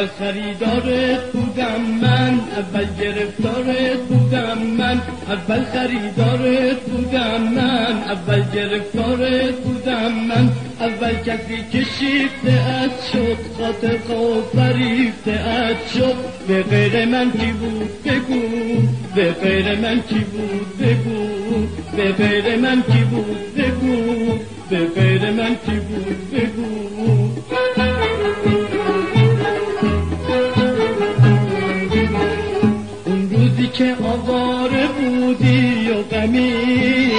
اول خریدارت بودم من اول گرفتارت بودم من. اول خریدارت بودم من اول گرفتارت بودم من. اول کسی که شیفته ات شد خاطر خواب فریفته ات شد. به غیر من کی بود بگو به غیر من کی بود بگو به غیر من کی بود بگو به غیر من کی بود بگو. آواره بودی و غمین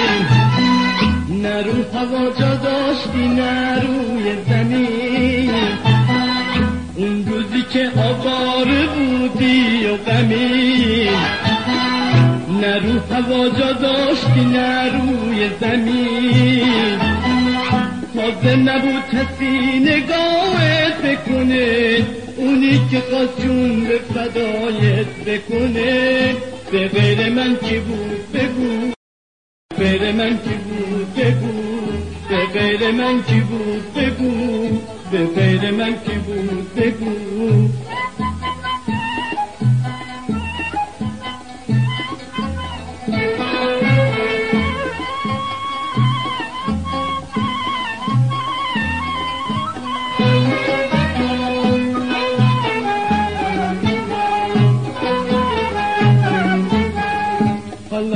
نه رو هوا جا داشتی نه روی زمین. اون روزی که آواره بودی و غمین نه رو هوا جا داشتی نه روی زمین. تازه نبود کسی نگاهت بکنه اونی که خواست جون به فدایت بکنه. به غیر من کی بود بگو غیر من کی بود بگو به غیر من کی بود بگو به غیر من کی بود بگو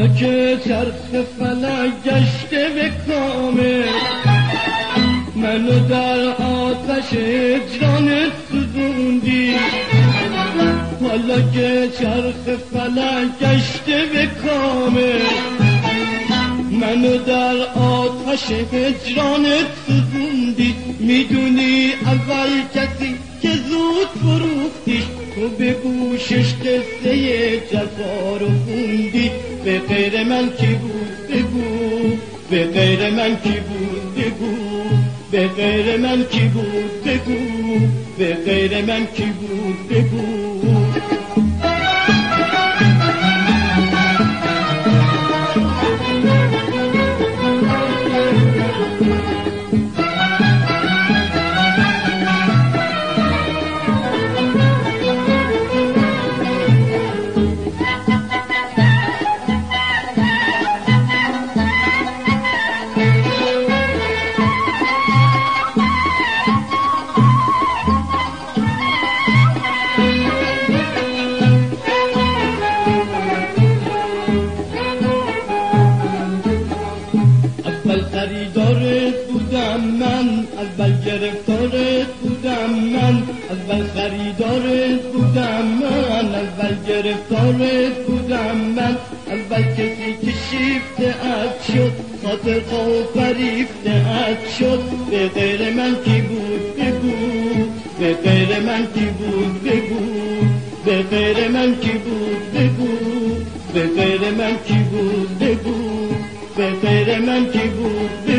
که چرخ فلک گشته به کامل منو در آتش اجرانت سوزوندی. حالا که چرخ فلک گشته به کامل منو در آتش هجرانت سوزوندی. می‌دونی اول کسی که زود فروختیش تو به گوشش قصه جفا رو خوندی به غیر من کی بود؟ بگو. به غیر من کی بود؟ بگو. به غیر من کی بود؟ بگو. به غیر من کی بود؟ بگو. من اول گرفتارت بودم من اول خریدارت بودم من اول گرفتارت بودم من. اول کسی که شیفته ات شد خاطر خواب فریفته ات شد. به غیر من کی بود؟ بگو. به غیر من کی بود؟ بگو. به غیر من کی بود؟ بگو. به غیر من کی بود؟ بگو. به غیر من کی بود؟ بگو